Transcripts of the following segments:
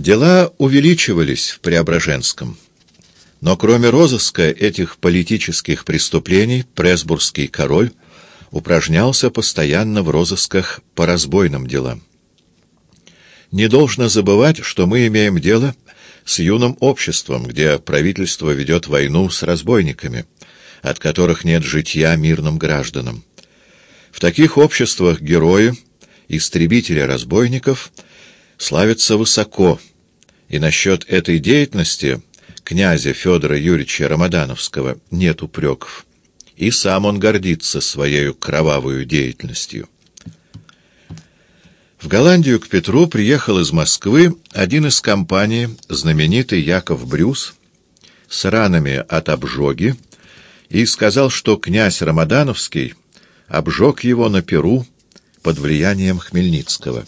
Дела увеличивались в Преображенском. Но кроме розыска этих политических преступлений, Пресбургский король упражнялся постоянно в розысках по разбойным делам. Не должно забывать, что мы имеем дело с юным обществом, где правительство ведет войну с разбойниками, от которых нет житья мирным гражданам. В таких обществах герои, истребители разбойников, славятся высоко, и насчет этой деятельности князя Федора Юрьевича Рамадановского нет упреков. И сам он гордится своей кровавой деятельностью. В Голландию к Петру приехал из Москвы один из компаний, знаменитый Яков Брюс, с ранами от обжоги, и сказал, что князь Рамадановский обжег его на Перу под влиянием Хмельницкого.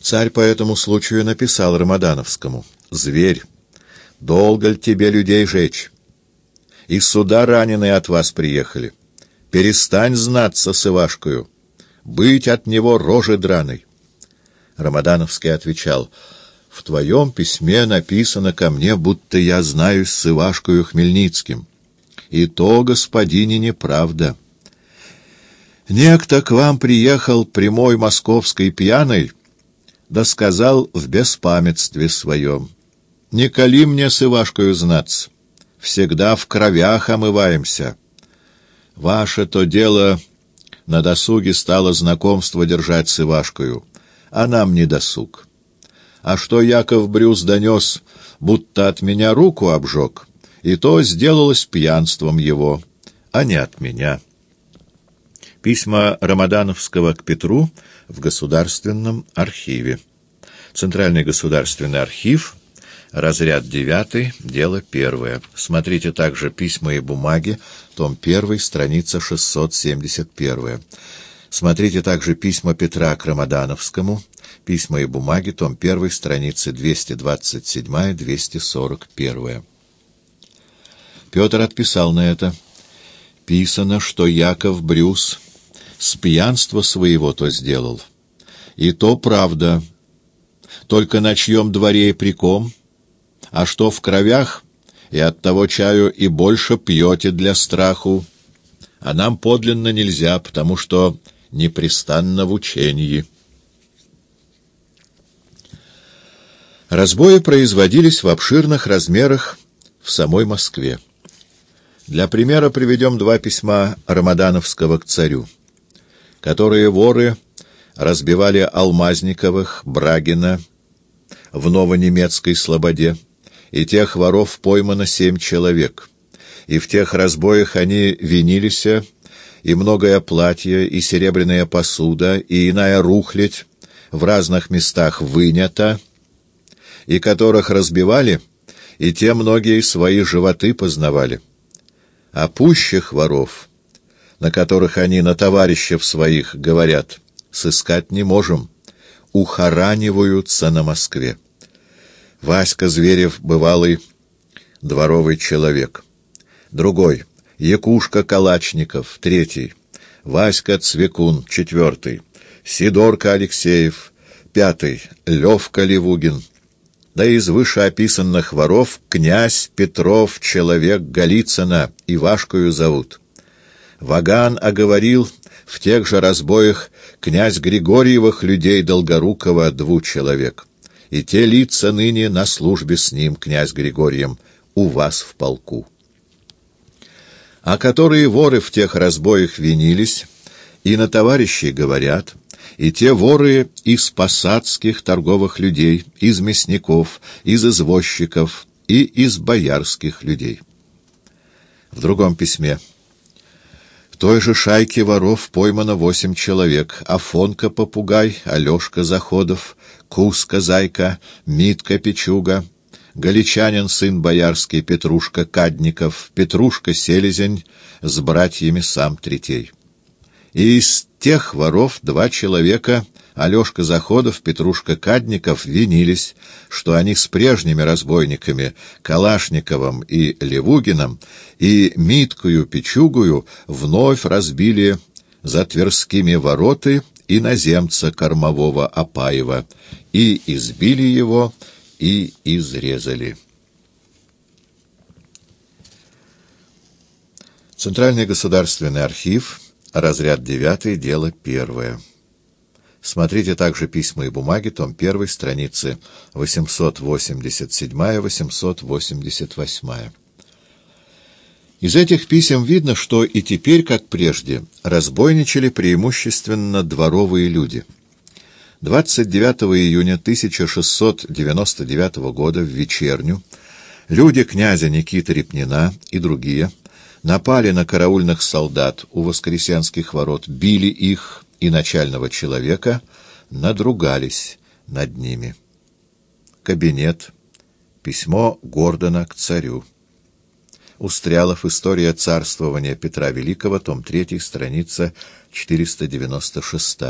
Царь по этому случаю написал Рамадановскому «Зверь, долго ли тебе людей жечь? И сюда раненые от вас приехали. Перестань знаться с Ивашкою» быть от него рожи драной. Рамадановский отвечал, «В твоем письме написано ко мне, будто я знаюсь с Ивашкою Хмельницким. И то, господине, неправда. Некто к вам приехал прямой московской пьяной, да сказал в беспамятстве своем, «Не кали мне с Ивашкою знаться, всегда в кровях омываемся. Ваше то дело на досуге стало знакомство держать с Ивашкою, а нам не досуг. А что Яков Брюс донес, будто от меня руку обжег, и то сделалось пьянством его, а не от меня. Письма Рамадановского к Петру в Государственном архиве. Центральный государственный архив, разряд 9, дело 1. Смотрите также письма и бумаги том 1, страница 671. Смотрите также письма Петра к Рамадановскому, письма и бумаги, том 1, страницы 227-241. Петр отписал на это. Писано, что Яков Брюс с пьянства своего то сделал. И то правда. Только на чьем дворе и приком, а что в кровях — и от того чаю и больше пьете для страху, а нам подлинно нельзя, потому что непрестанно в учении. Разбои производились в обширных размерах в самой Москве. Для примера приведем два письма Рамадановского к царю, которые воры разбивали Алмазниковых, Брагина в Новонемецкой Слободе, и тех воров поймано семь человек. И в тех разбоях они винились, и многое платье, и серебряная посуда, и иная рухлядь в разных местах вынята, и которых разбивали, и те многие свои животы познавали. А пущих воров, на которых они на товарищев своих говорят, сыскать не можем, ухораниваются на Москве. Васька Зверев — бывалый дворовый человек. Другой — Якушка Калачников, третий. Васька Цвекун, четвертый. Сидорка Алексеев, пятый. Левка Левугин. Да из вышеописанных воров князь Петров, человек Голицына, Ивашкою зовут. Ваган оговорил в тех же разбоях князь Григорьевых людей Долгорукова двух человек и те лица ныне на службе с ним, князь Григорием, у вас в полку. А которые воры в тех разбоях винились, и на товарищей говорят, и те воры из посадских торговых людей, из мясников, из извозчиков и из боярских людей. В другом письме той же шайке воров поймано восемь человек. Афонка Попугай, Алешка Заходов, Куска Зайка, Митка Печуга, Галичанин сын боярский Петрушка Кадников, Петрушка Селезень с братьями сам Третей. И из тех воров два человека — Алешка Заходов, Петрушка Кадников винились, что они с прежними разбойниками Калашниковым и Левугиным и Миткою Печугую вновь разбили за Тверскими вороты иноземца кормового Апаева, и избили его, и изрезали. Центральный государственный архив, разряд 9, дело 1. Смотрите также «Письма и бумаги», том 1, страницы 887-888. Из этих писем видно, что и теперь, как прежде, разбойничали преимущественно дворовые люди. 29 июня 1699 года в вечерню люди князя Никиты Репнина и другие – напали на караульных солдат у Воскресенских ворот, били их и начального человека, надругались над ними. Кабинет. Письмо Гордона к царю. Устрялов. История царствования Петра Великого. Том 3. Страница 496.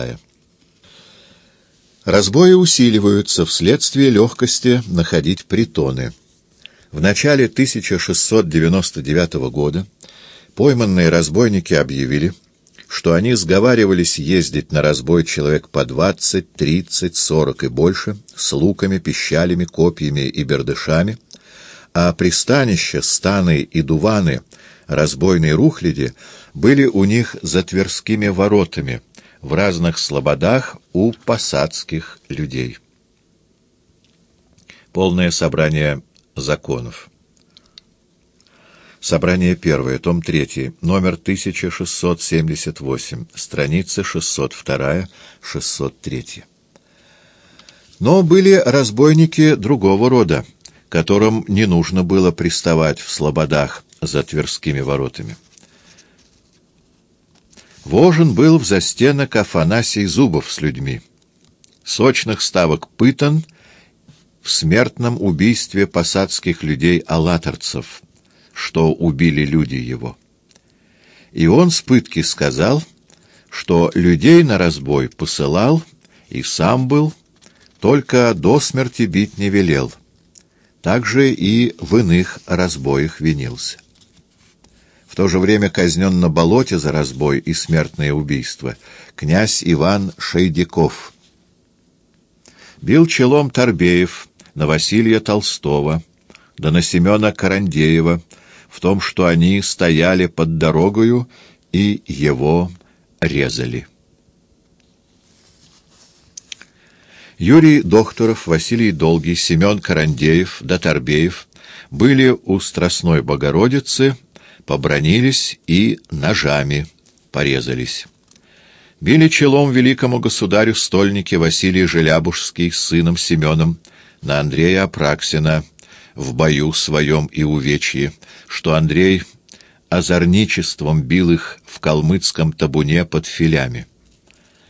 Разбои усиливаются вследствие легкости находить притоны. В начале 1699 года Пойманные разбойники объявили, что они сговаривались ездить на разбой человек по двадцать, тридцать, сорок и больше, с луками, пищалями, копьями и бердышами, а пристанища, станы и дуваны разбойной рухляди были у них за Тверскими воротами, в разных слободах у посадских людей. Полное собрание законов. Собрание первое, том 3, номер 1678, страницы 602-603. Но были разбойники другого рода, которым не нужно было приставать в слободах за Тверскими воротами. Вожен был в застенок Афанасий Зубов с людьми. Сочных ставок пытан в смертном убийстве посадских людей-алаторцев — что убили люди его. И он с пытки сказал, что людей на разбой посылал и сам был, только до смерти бить не велел. Также и в иных разбоях винился. В то же время казнен на болоте за разбой и смертное убийство князь Иван Шейдяков. Бил челом Торбеев на Василия Толстого, да на Семена Карандеева, в том, что они стояли под дорогою и его резали. Юрий Докторов, Василий Долгий, Семен Карандеев, Датарбеев были у Страстной Богородицы, побронились и ножами порезались. Били челом великому государю стольники Василий Желябужский с сыном Семеном на Андрея Апраксина в бою своем и увечье, что Андрей озорничеством бил их в калмыцком табуне под филями.